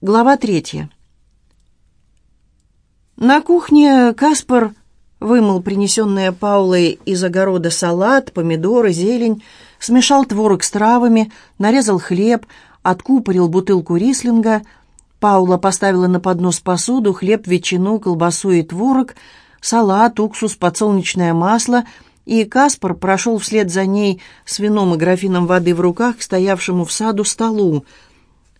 Глава третья. На кухне Каспар вымыл принесенные Паулой из огорода салат, помидоры, зелень, смешал творог с травами, нарезал хлеб, откупорил бутылку рислинга. Паула поставила на поднос посуду, хлеб, ветчину, колбасу и творог, салат, уксус, подсолнечное масло, и Каспар прошел вслед за ней с вином и графином воды в руках к стоявшему в саду столу —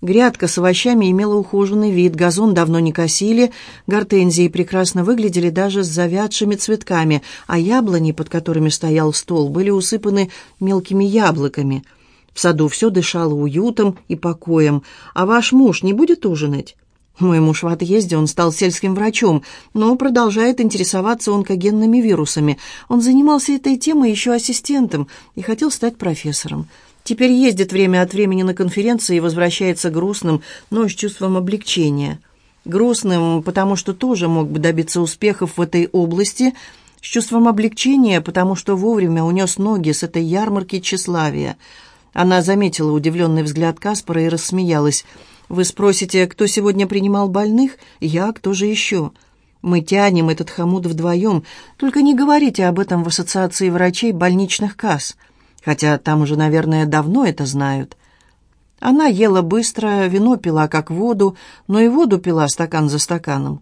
Грядка с овощами имела ухоженный вид, газон давно не косили, гортензии прекрасно выглядели даже с завядшими цветками, а яблони, под которыми стоял стол, были усыпаны мелкими яблоками. В саду все дышало уютом и покоем. «А ваш муж не будет ужинать?» Мой муж в отъезде, он стал сельским врачом, но продолжает интересоваться онкогенными вирусами. Он занимался этой темой еще ассистентом и хотел стать профессором. Теперь ездит время от времени на конференции и возвращается грустным, но с чувством облегчения. Грустным, потому что тоже мог бы добиться успехов в этой области, с чувством облегчения, потому что вовремя унес ноги с этой ярмарки тщеславия. Она заметила удивленный взгляд Каспара и рассмеялась. «Вы спросите, кто сегодня принимал больных? Я, кто же еще?» «Мы тянем этот хомут вдвоем. Только не говорите об этом в ассоциации врачей больничных касс» хотя там уже, наверное, давно это знают. Она ела быстро, вино пила как воду, но и воду пила стакан за стаканом.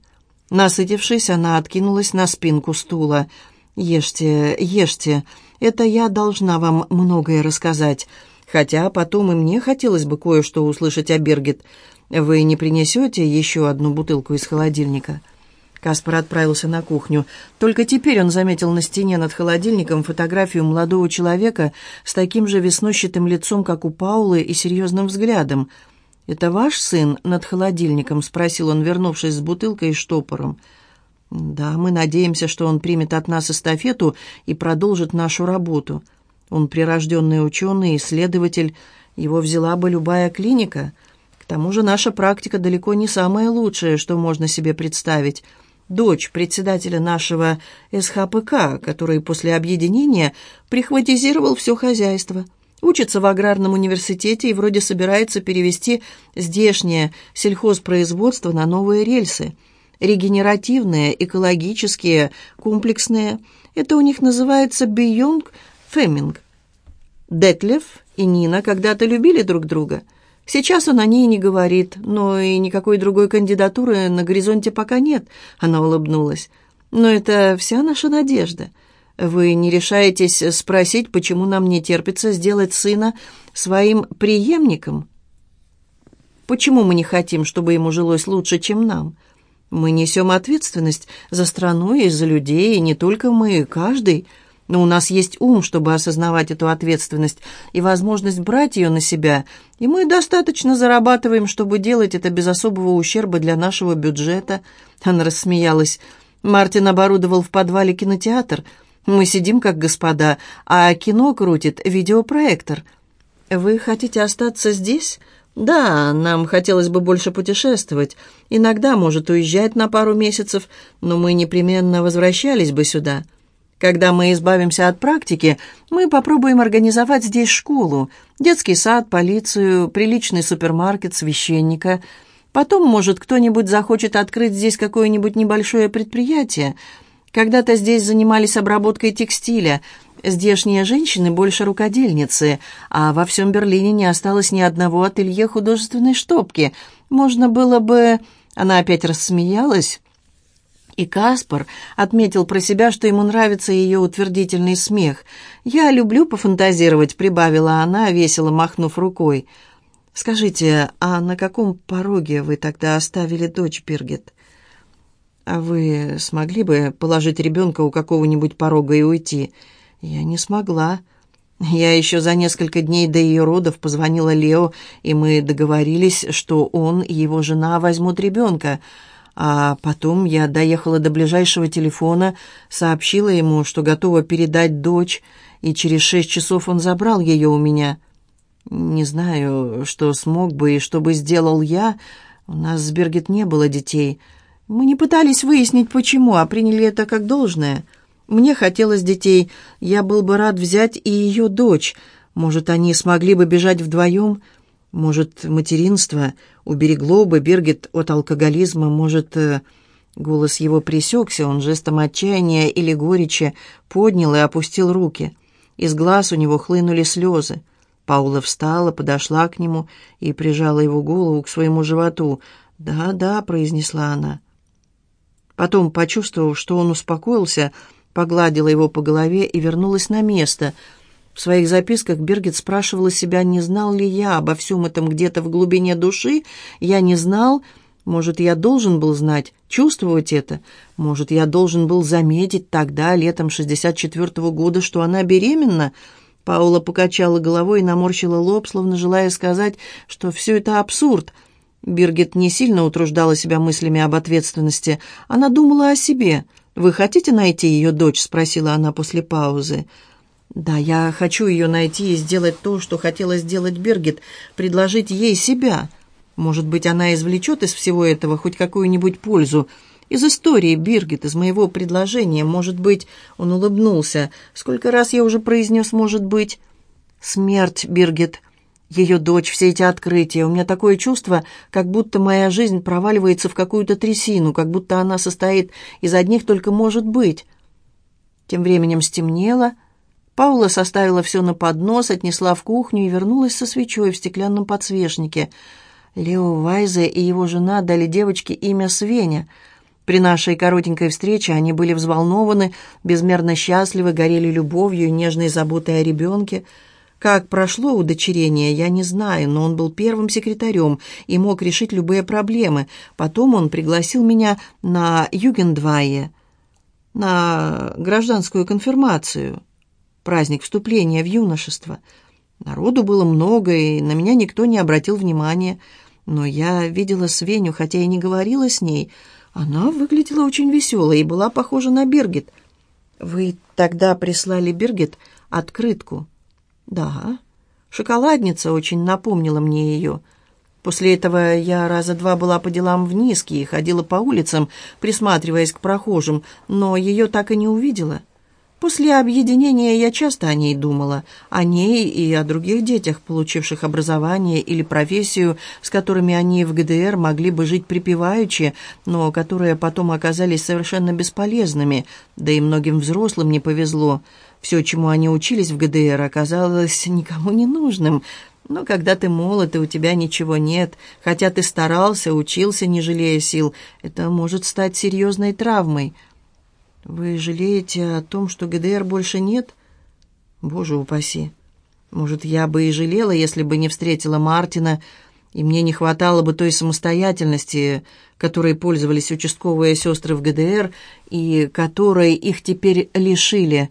Насытившись, она откинулась на спинку стула. «Ешьте, ешьте, это я должна вам многое рассказать, хотя потом и мне хотелось бы кое-что услышать о Бергет. Вы не принесете еще одну бутылку из холодильника?» Каспар отправился на кухню. Только теперь он заметил на стене над холодильником фотографию молодого человека с таким же веснущатым лицом, как у Паулы, и серьезным взглядом. «Это ваш сын над холодильником?» — спросил он, вернувшись с бутылкой и штопором. «Да, мы надеемся, что он примет от нас эстафету и продолжит нашу работу. Он прирожденный ученый, исследователь. Его взяла бы любая клиника. К тому же наша практика далеко не самая лучшая, что можно себе представить» дочь председателя нашего СХПК, который после объединения прихватизировал все хозяйство. Учится в аграрном университете и вроде собирается перевести здешнее сельхозпроизводство на новые рельсы. Регенеративные, экологические, комплексные. Это у них называется «beyond феминг». Детлев и Нина когда-то любили друг друга – Сейчас он о ней не говорит, но и никакой другой кандидатуры на горизонте пока нет», — она улыбнулась. «Но это вся наша надежда. Вы не решаетесь спросить, почему нам не терпится сделать сына своим преемником? Почему мы не хотим, чтобы ему жилось лучше, чем нам? Мы несем ответственность за страну и за людей, и не только мы, каждый». Но у нас есть ум, чтобы осознавать эту ответственность и возможность брать ее на себя, и мы достаточно зарабатываем, чтобы делать это без особого ущерба для нашего бюджета». Она рассмеялась. «Мартин оборудовал в подвале кинотеатр. Мы сидим как господа, а кино крутит видеопроектор. Вы хотите остаться здесь?» «Да, нам хотелось бы больше путешествовать. Иногда, может, уезжать на пару месяцев, но мы непременно возвращались бы сюда». Когда мы избавимся от практики, мы попробуем организовать здесь школу, детский сад, полицию, приличный супермаркет, священника. Потом, может, кто-нибудь захочет открыть здесь какое-нибудь небольшое предприятие. Когда-то здесь занимались обработкой текстиля. Здешние женщины больше рукодельницы, а во всем Берлине не осталось ни одного ателье художественной штопки. Можно было бы... Она опять рассмеялась. И Каспар отметил про себя, что ему нравится ее утвердительный смех. «Я люблю пофантазировать», — прибавила она, весело махнув рукой. «Скажите, а на каком пороге вы тогда оставили дочь Биргет?» «А вы смогли бы положить ребенка у какого-нибудь порога и уйти?» «Я не смогла». Я еще за несколько дней до ее родов позвонила Лео, и мы договорились, что он и его жена возьмут ребенка. А потом я доехала до ближайшего телефона, сообщила ему, что готова передать дочь, и через шесть часов он забрал ее у меня. Не знаю, что смог бы и что бы сделал я. У нас с Бергет не было детей. Мы не пытались выяснить, почему, а приняли это как должное. Мне хотелось детей. Я был бы рад взять и ее дочь. Может, они смогли бы бежать вдвоем?» Может, материнство уберегло бы Бергет от алкоголизма, может... Э, голос его пресекся, он жестом отчаяния или горечи поднял и опустил руки. Из глаз у него хлынули слезы. Паула встала, подошла к нему и прижала его голову к своему животу. «Да, да», — произнесла она. Потом, почувствовав, что он успокоился, погладила его по голове и вернулась на место. В своих записках Бергет спрашивала себя, не знал ли я обо всем этом где-то в глубине души. Я не знал, может, я должен был знать, чувствовать это. Может, я должен был заметить тогда, летом 64-го года, что она беременна. Паула покачала головой и наморщила лоб, словно желая сказать, что все это абсурд. Биргит не сильно утруждала себя мыслями об ответственности. Она думала о себе. «Вы хотите найти ее дочь?» — спросила она после паузы. Да, я хочу ее найти и сделать то, что хотела сделать Бергет, предложить ей себя. Может быть, она извлечет из всего этого хоть какую-нибудь пользу. Из истории Биргит, из моего предложения, может быть, он улыбнулся. Сколько раз я уже произнес «может быть»? Смерть, Биргит, ее дочь, все эти открытия. У меня такое чувство, как будто моя жизнь проваливается в какую-то трясину, как будто она состоит из одних только «может быть». Тем временем стемнело, — Паула составила все на поднос, отнесла в кухню и вернулась со свечой в стеклянном подсвечнике. Лео Вайзе и его жена дали девочке имя Свеня. При нашей коротенькой встрече они были взволнованы, безмерно счастливы, горели любовью и нежной заботой о ребенке. Как прошло удочерение, я не знаю, но он был первым секретарем и мог решить любые проблемы. Потом он пригласил меня на Югендвайе, на гражданскую конфирмацию праздник вступления в юношество. Народу было много, и на меня никто не обратил внимания. Но я видела Свеню, хотя и не говорила с ней. Она выглядела очень веселой и была похожа на Биргит. «Вы тогда прислали Биргит открытку?» «Да». Шоколадница очень напомнила мне ее. После этого я раза два была по делам в Низкие, ходила по улицам, присматриваясь к прохожим, но ее так и не увидела. После объединения я часто о ней думала, о ней и о других детях, получивших образование или профессию, с которыми они в ГДР могли бы жить припеваючи, но которые потом оказались совершенно бесполезными, да и многим взрослым не повезло. Все, чему они учились в ГДР, оказалось никому не нужным. Но когда ты молод и у тебя ничего нет, хотя ты старался, учился, не жалея сил, это может стать серьезной травмой – «Вы жалеете о том, что ГДР больше нет?» «Боже упаси! Может, я бы и жалела, если бы не встретила Мартина, и мне не хватало бы той самостоятельности, которой пользовались участковые сестры в ГДР, и которой их теперь лишили.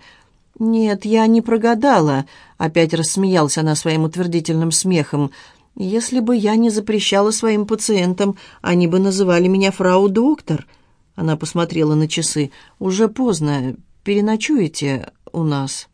Нет, я не прогадала», — опять рассмеялся она своим утвердительным смехом. «Если бы я не запрещала своим пациентам, они бы называли меня фрау-доктор». Она посмотрела на часы. «Уже поздно. Переночуете у нас?»